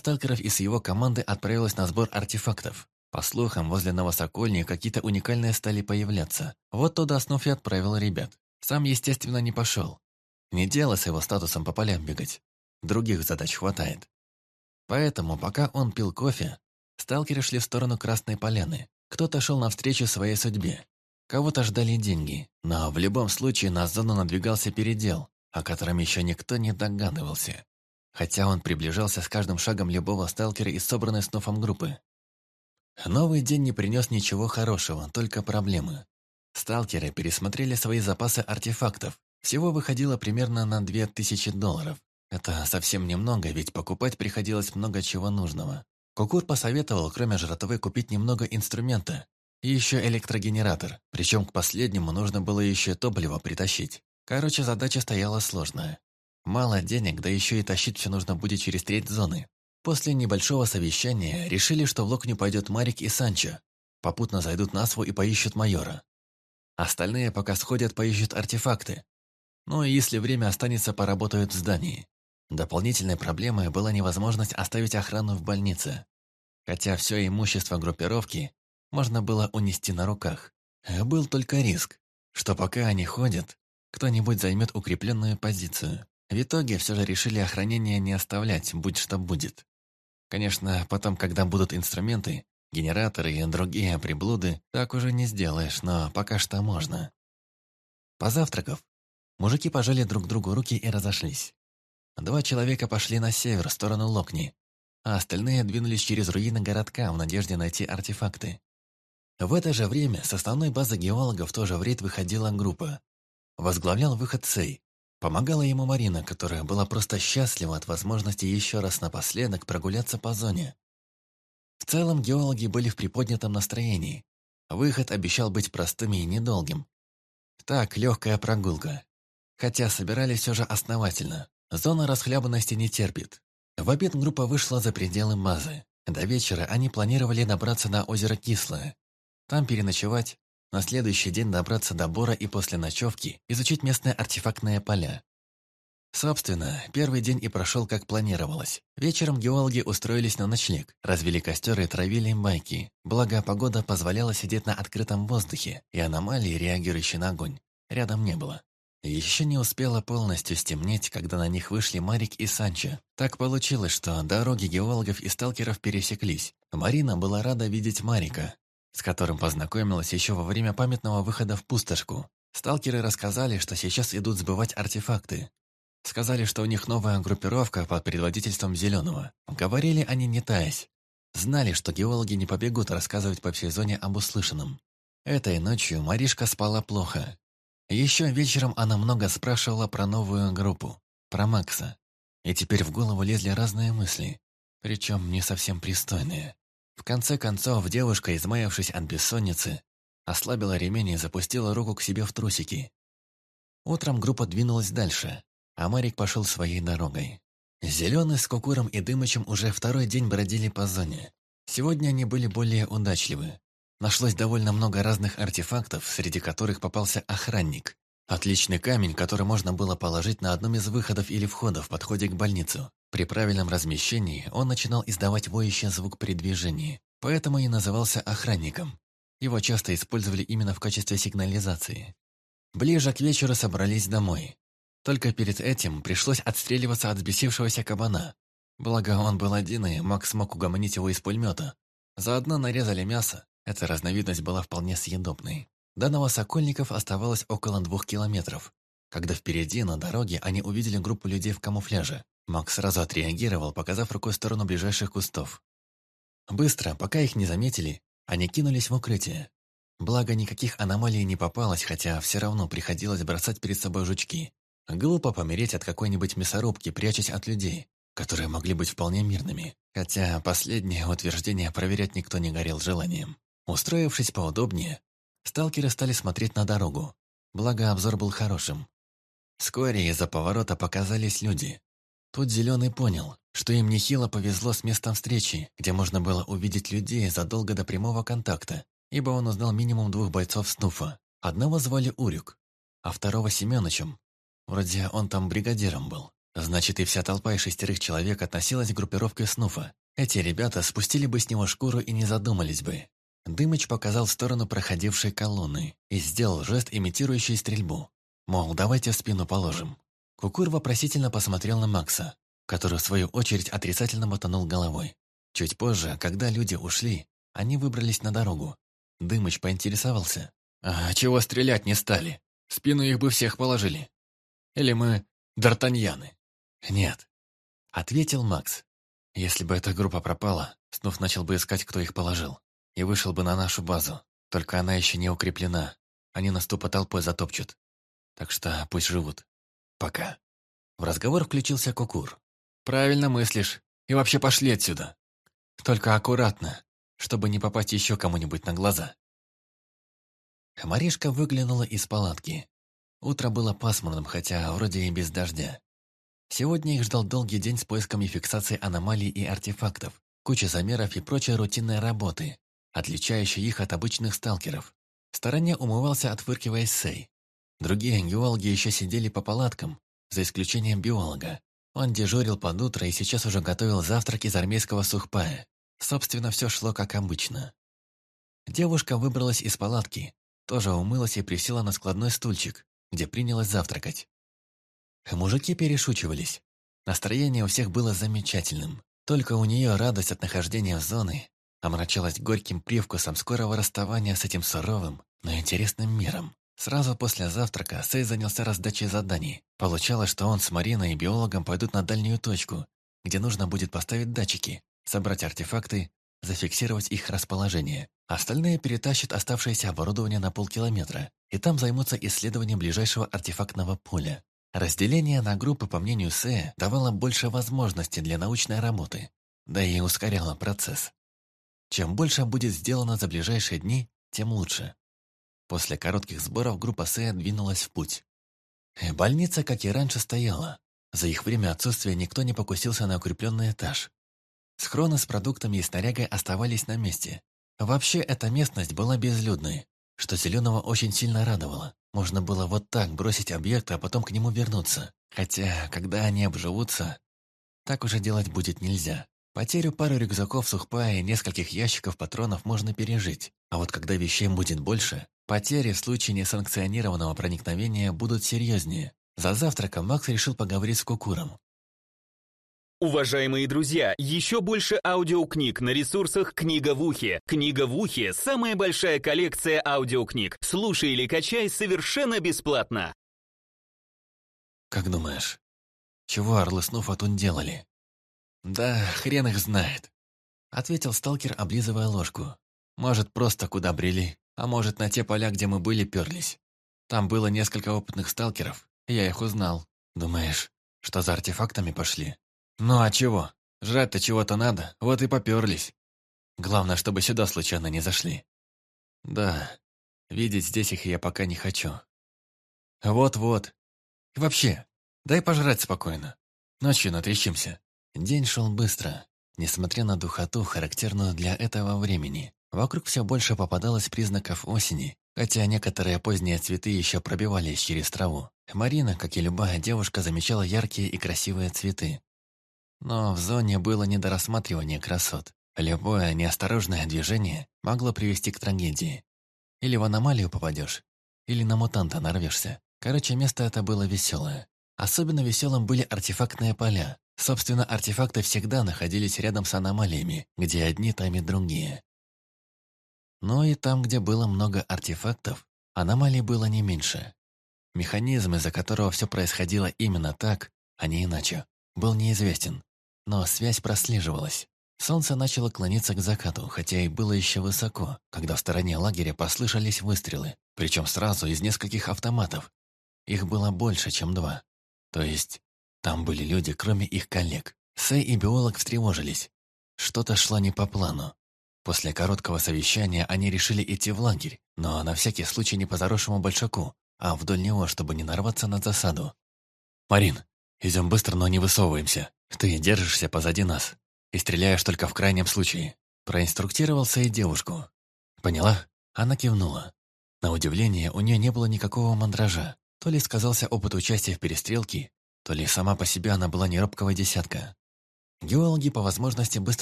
сталкеров из его команды отправилась на сбор артефактов. По слухам, возле Новосокольни какие-то уникальные стали появляться. Вот туда Снуф и отправил ребят. Сам, естественно, не пошел. Не дело с его статусом по полям бегать. Других задач хватает. Поэтому, пока он пил кофе, сталкеры шли в сторону Красной Поляны. Кто-то шел навстречу своей судьбе. Кого-то ждали деньги. Но в любом случае на зону надвигался передел, о котором еще никто не догадывался. Хотя он приближался с каждым шагом любого сталкера из собранной снуфом группы. Новый день не принес ничего хорошего, только проблемы. Сталкеры пересмотрели свои запасы артефактов. Всего выходило примерно на 2000 долларов. Это совсем немного, ведь покупать приходилось много чего нужного. Кукур посоветовал, кроме жратвы, купить немного инструмента. И еще электрогенератор. Причем к последнему нужно было еще топливо притащить. Короче, задача стояла сложная. Мало денег, да еще и тащить все нужно будет через треть зоны. После небольшого совещания решили, что в Локню пойдет Марик и Санчо. Попутно зайдут на Сву и поищут майора. Остальные пока сходят, поищут артефакты. Ну и если время останется, поработают в здании. Дополнительной проблемой была невозможность оставить охрану в больнице. Хотя все имущество группировки можно было унести на руках. Был только риск, что пока они ходят, кто-нибудь займет укрепленную позицию. В итоге все же решили охранение не оставлять, будь что будет. Конечно, потом, когда будут инструменты, генераторы и другие приблуды, так уже не сделаешь, но пока что можно. Позавтракав, мужики пожали друг другу руки и разошлись. Два человека пошли на север, в сторону Локни, а остальные двинулись через руины городка в надежде найти артефакты. В это же время с основной базы геологов тоже в рейд выходила группа. Возглавлял выход Сей, Помогала ему Марина, которая была просто счастлива от возможности еще раз напоследок прогуляться по зоне. В целом геологи были в приподнятом настроении. Выход обещал быть простым и недолгим. Так, легкая прогулка. Хотя собирались все же основательно. Зона расхлябанности не терпит. В обед группа вышла за пределы Мазы. До вечера они планировали добраться на озеро Кислое. Там переночевать, на следующий день добраться до Бора и после ночевки изучить местные артефактные поля. Собственно, первый день и прошел как планировалось. Вечером геологи устроились на ночлег, развели костер и травили байки. Благо, погода позволяла сидеть на открытом воздухе, и аномалии, реагирующей на огонь, рядом не было. Еще не успело полностью стемнеть, когда на них вышли Марик и Санчо. Так получилось, что дороги геологов и сталкеров пересеклись. Марина была рада видеть Марика, с которым познакомилась еще во время памятного выхода в пустошку. Сталкеры рассказали, что сейчас идут сбывать артефакты. Сказали, что у них новая группировка под предводительством Зеленого. Говорили они не таясь. Знали, что геологи не побегут рассказывать по всей зоне об услышанном. Этой ночью Маришка спала плохо. Еще вечером она много спрашивала про новую группу, про Макса. И теперь в голову лезли разные мысли, причем не совсем пристойные. В конце концов, девушка, измаявшись от бессонницы, ослабила ремень и запустила руку к себе в трусики. Утром группа двинулась дальше, а Марик пошел своей дорогой. Зеленый с Кукуром и Дымычем уже второй день бродили по зоне. Сегодня они были более удачливы. Нашлось довольно много разных артефактов, среди которых попался охранник. Отличный камень, который можно было положить на одном из выходов или входов в подходе к больницу. При правильном размещении он начинал издавать воющий звук при движении, поэтому и назывался охранником. Его часто использовали именно в качестве сигнализации. Ближе к вечеру собрались домой. Только перед этим пришлось отстреливаться от взбесившегося кабана. Благо он был один, и Макс смог угомонить его из пулемета. Заодно нарезали мясо. Эта разновидность была вполне съедобной. До Новосокольников оставалось около двух километров, когда впереди на дороге они увидели группу людей в камуфляже. Макс сразу отреагировал, показав рукой сторону ближайших кустов. Быстро, пока их не заметили, они кинулись в укрытие. Благо, никаких аномалий не попалось, хотя все равно приходилось бросать перед собой жучки. Глупо помереть от какой-нибудь мясорубки, прячась от людей, которые могли быть вполне мирными. Хотя последнее утверждение проверять никто не горел желанием. Устроившись поудобнее, сталкеры стали смотреть на дорогу. Благо, обзор был хорошим. Вскоре из-за поворота показались люди. Тут Зеленый понял, что им нехило повезло с местом встречи, где можно было увидеть людей задолго до прямого контакта, ибо он узнал минимум двух бойцов Снуфа. Одного звали Урюк, а второго Семёнычем. Вроде он там бригадиром был. Значит, и вся толпа из шестерых человек относилась к группировке Снуфа. Эти ребята спустили бы с него шкуру и не задумались бы. Дымыч показал в сторону проходившей колонны и сделал жест, имитирующий стрельбу. Мол, давайте в спину положим. Кукур вопросительно посмотрел на Макса, который в свою очередь отрицательно мотанул головой. Чуть позже, когда люди ушли, они выбрались на дорогу. Дымыч поинтересовался. «А чего стрелять не стали? Спину их бы всех положили. Или мы д'Артаньяны?» «Нет», — ответил Макс. «Если бы эта группа пропала, Снув начал бы искать, кто их положил, и вышел бы на нашу базу. Только она еще не укреплена. Они нас толпой затопчут. Так что пусть живут. Пока». В разговор включился Кукур. «Правильно мыслишь. И вообще пошли отсюда. Только аккуратно, чтобы не попасть еще кому-нибудь на глаза». Маришка выглянула из палатки. Утро было пасмурным, хотя вроде и без дождя. Сегодня их ждал долгий день с поиском и фиксацией аномалий и артефактов, куча замеров и прочей рутинной работы, отличающей их от обычных сталкеров. В стороне умывался, отвыркиваясь Сей. Другие геологи еще сидели по палаткам, за исключением биолога. Он дежурил под утро и сейчас уже готовил завтрак из армейского сухпая. Собственно, все шло как обычно. Девушка выбралась из палатки, тоже умылась и присела на складной стульчик, где принялась завтракать. Мужики перешучивались. Настроение у всех было замечательным. Только у нее радость от нахождения в зоне омрачалась горьким привкусом скорого расставания с этим суровым, но интересным миром. Сразу после завтрака Сей занялся раздачей заданий. Получалось, что он с Мариной и биологом пойдут на дальнюю точку, где нужно будет поставить датчики, собрать артефакты, зафиксировать их расположение. Остальные перетащат оставшееся оборудование на полкилометра, и там займутся исследованием ближайшего артефактного поля. Разделение на группы, по мнению Сэ, давало больше возможностей для научной работы, да и ускоряло процесс. Чем больше будет сделано за ближайшие дни, тем лучше. После коротких сборов группа Сэ двинулась в путь. Больница, как и раньше, стояла. За их время отсутствия никто не покусился на укрепленный этаж. Схроны с продуктами и снарягой оставались на месте. Вообще, эта местность была безлюдной, что Зеленого очень сильно радовало. Можно было вот так бросить объект, а потом к нему вернуться. Хотя, когда они обживутся, так уже делать будет нельзя. Потерю пары рюкзаков сухпая и нескольких ящиков патронов можно пережить. А вот когда вещей будет больше, потери в случае несанкционированного проникновения будут серьезнее. За завтраком Макс решил поговорить с Кукуром. Уважаемые друзья, еще больше аудиокниг на ресурсах «Книга в ухе». «Книга в ухе» — самая большая коллекция аудиокниг. Слушай или качай совершенно бесплатно. «Как думаешь, чего орлы снов отун делали?» «Да хрен их знает», — ответил сталкер, облизывая ложку. «Может, просто куда брели, а может, на те поля, где мы были, перлись. Там было несколько опытных сталкеров, я их узнал. Думаешь, что за артефактами пошли?» «Ну а чего? Жрать-то чего-то надо, вот и поперлись. Главное, чтобы сюда случайно не зашли. Да, видеть здесь их я пока не хочу. Вот-вот. И вообще, дай пожрать спокойно. Ночью натрещимся». День шел быстро, несмотря на духоту, характерную для этого времени. Вокруг все больше попадалось признаков осени, хотя некоторые поздние цветы еще пробивались через траву. Марина, как и любая девушка, замечала яркие и красивые цветы, но в зоне было не до рассматривания красот. Любое неосторожное движение могло привести к трагедии. Или в аномалию попадешь, или на мутанта нарвешься. Короче, место это было веселое. Особенно веселым были артефактные поля. Собственно, артефакты всегда находились рядом с аномалиями, где одни, там и другие. Но и там, где было много артефактов, аномалий было не меньше. Механизм, из-за которого все происходило именно так, а не иначе, был неизвестен но связь прослеживалась. Солнце начало клониться к закату, хотя и было еще высоко, когда в стороне лагеря послышались выстрелы, причем сразу из нескольких автоматов. Их было больше, чем два. То есть, там были люди, кроме их коллег. Сэй и биолог встревожились. Что-то шло не по плану. После короткого совещания они решили идти в лагерь, но на всякий случай не по заросшему большаку, а вдоль него, чтобы не нарваться на засаду. «Марин, идем быстро, но не высовываемся», «Ты держишься позади нас и стреляешь только в крайнем случае», проинструктировался и девушку. «Поняла?» Она кивнула. На удивление, у нее не было никакого мандража. То ли сказался опыт участия в перестрелке, то ли сама по себе она была не робкого десятка. Геологи по возможности быстро